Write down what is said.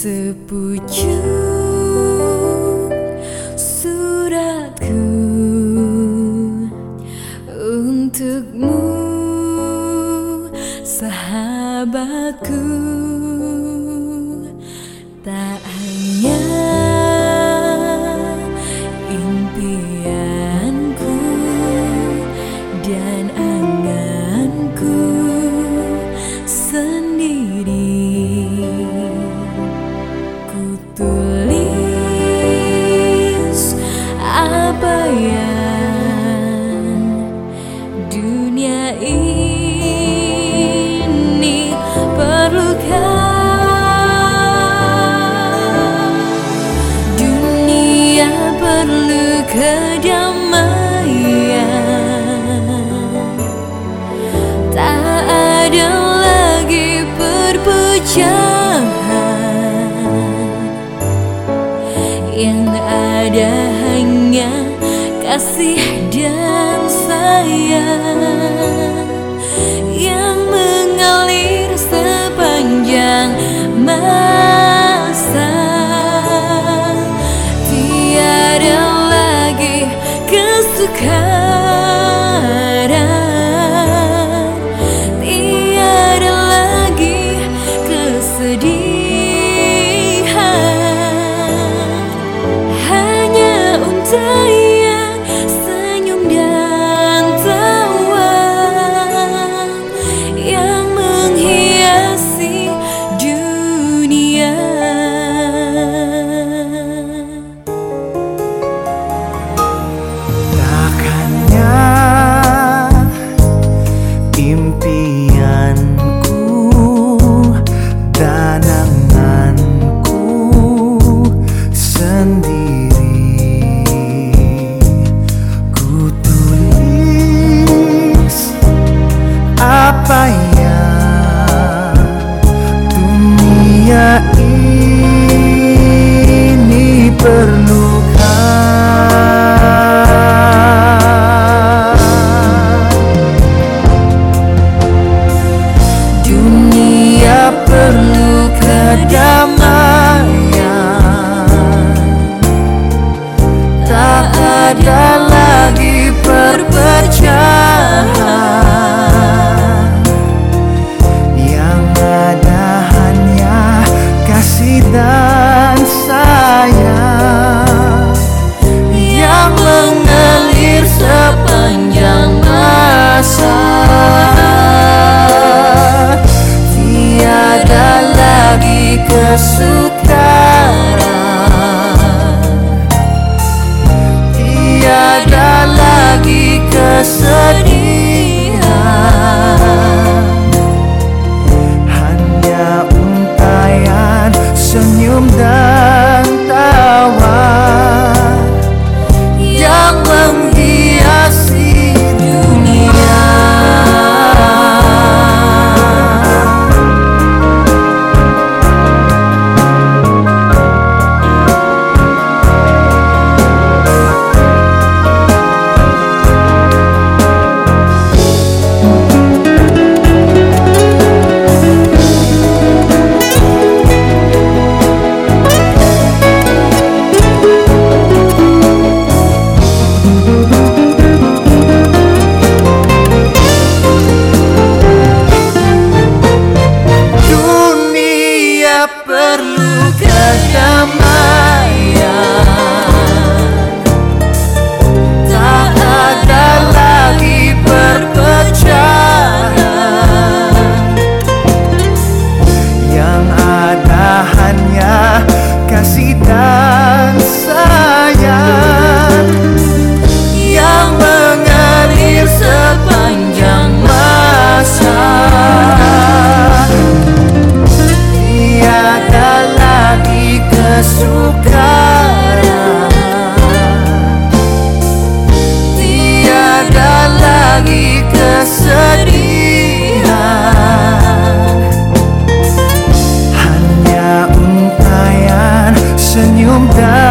Sepucuk suratku untukmu sahabatku. Tak hanya ada lagi perpecahan. Yang ada hanya kasih dan sayang. Yang mengalir sepanjang masa. Tiada lagi kesukaan. padamu. senyum dan Ta